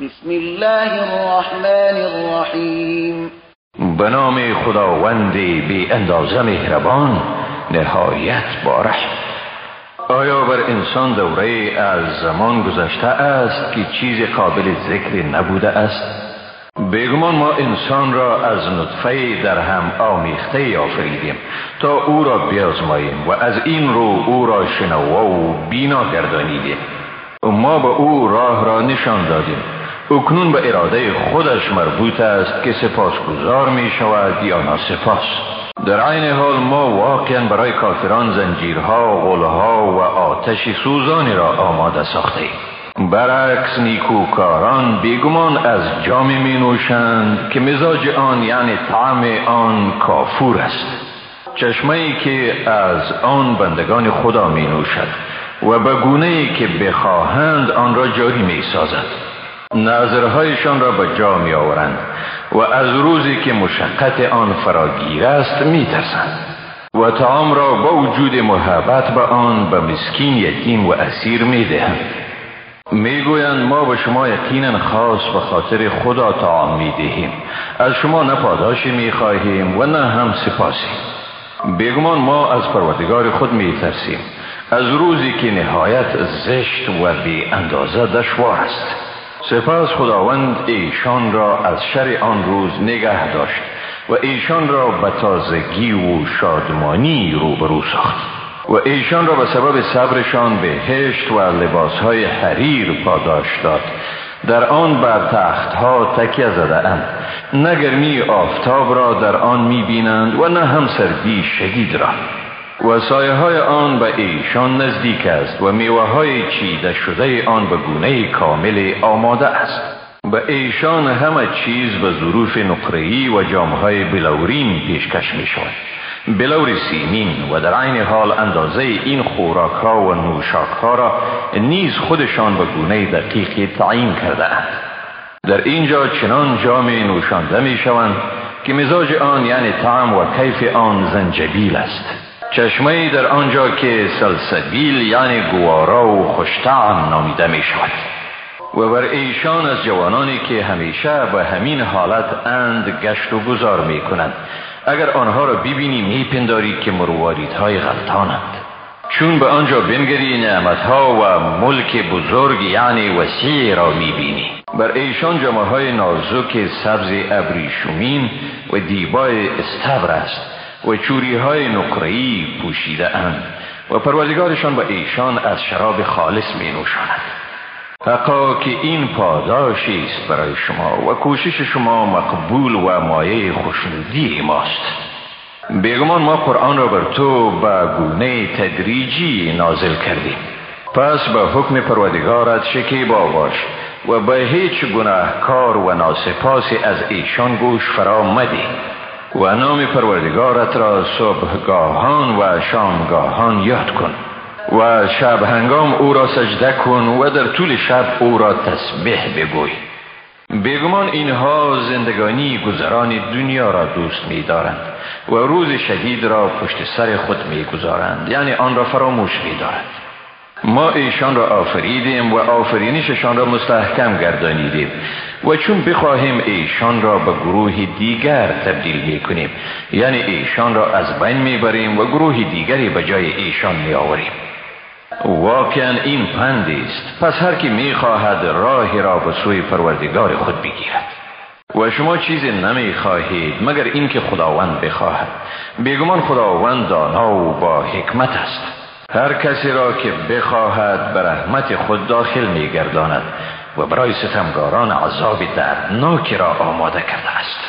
بسم الله الرحمن الرحیم به نام خداوند بی اندازه مهربان نهایت بارش. آیا بر انسان دوره از زمان گذشته است که چیز قابل ذکر نبوده است؟ بگمان ما انسان را از نطفه در هم آمیخته آفریدیم تا او را بیازماییم و از این رو او را شنوا و بینا گردانیدیم. ما به او راه را نشان دادیم. اکنون به اراده خودش مربوط است که سپاسگزار می شود یا ناسپاس. در عین حال ما واقعا برای کافران زنجیرها غلها و آتش سوزانی را آماده ساخته ایم برعکس نیکوکاران بیگمان از جام می نوشند که مزاج آن یعنی طعم آن کافور است. چشمه ای که از آن بندگان خدا می نوشد و به گونه ای که بخواهند آن را جاری می سازند نظرهایشان را به جا می آورند و از روزی که مشقت آن فراگیر است می ترسند و تعام را با وجود محبت به آن به مسکین یتیم و اسیر می دهند می گویند ما به شما یقینا خاص به خاطر خدا تعام می دهیم از شما نه پاداشی می خواهیم و نه هم سپاسی. بگمان ما از پروردگار خود می ترسیم از روزی که نهایت زشت و بی اندازه دشوار است. سپس خداوند ایشان را از شر آن روز نگه داشت و ایشان را به تازگی و شادمانی روبرو ساخت و ایشان را به سبب صبرشان بهشت و لباسهای حریر پاداش داد. در آن بر تختها تکیه زده اند نه گرمی آفتاب را در آن می بینند و نه هم سردی شدید را. و سایه های آن به ایشان نزدیک است و میوه های چیده شده آن به گونه کامل آماده است. به ایشان همه چیز به ظروف نقرهی و جامهای بلورین پیشکش می شود بلور سیمین و در عین حال اندازه این خوراک ها و نوشاک ها را نیز خودشان به گونه دقیقی تعیین کرده اند. در اینجا چنان جام نوشانده می شوند که مزاج آن یعنی طعم و کیف آن زنجبیل است. چشمه در آنجا که سلسبیل یعنی گوارا و خوشتعم نامیده می شود و بر ایشان از جوانانی که همیشه به همین حالت اند گشت و گذار می کنند اگر آنها را ببینی می پنداری که های غلطانند. چون به آنجا بنگری نعمتها و ملک بزرگ یعنی وسیع را می بینی بر ایشان جمعه های نازک سبز ابریشمین و دیبای استبر است. و چوری های نقرهی پوشیده اند و پروردگارشان به ایشان از شراب خالص می نوشاند. حقا که این پاداشی است برای شما و کوشش شما مقبول و مایه خوشنودی ماست. بیگمان ما قرآن را بر تو به گونه تدریجی نازل کردیم. پس به حکم پروردگارت شکیبا باش و به هیچ گناهکار و ناسپاسی از ایشان گوش فرا مدی و نام پروردگارت را صبحگاهان و شامگاهان یاد کن و شب هنگام او را سجده کن و در طول شب او را تسبیح بگوی. بیگمان اینها زندگانی گذران دنیا را دوست می دارند و روز شدید را پشت سر خود می گذارند یعنی آن را فراموش می دارند ما ایشان را آفریدیم و آفرینششان را مستحکم گردانیدیم. و چون بخواهیم ایشان را به گروه دیگر تبدیل می کنیم یعنی ایشان را از بین می بریم و گروه دیگری به جای ایشان می آوریم واقعا این پندی است. پس هر کی می خواهد راهی را به سوی پروردگار خود بگیرد. و شما چیزی نمی خواهید مگر اینکه خداوند بخواهد. بیگمان خداوند دانا و با حکمت است. هر کسی را که بخواهد به رحمت خود داخل می گرداند و برای ستمگاران عذاب دردناکی را آماده کرده است.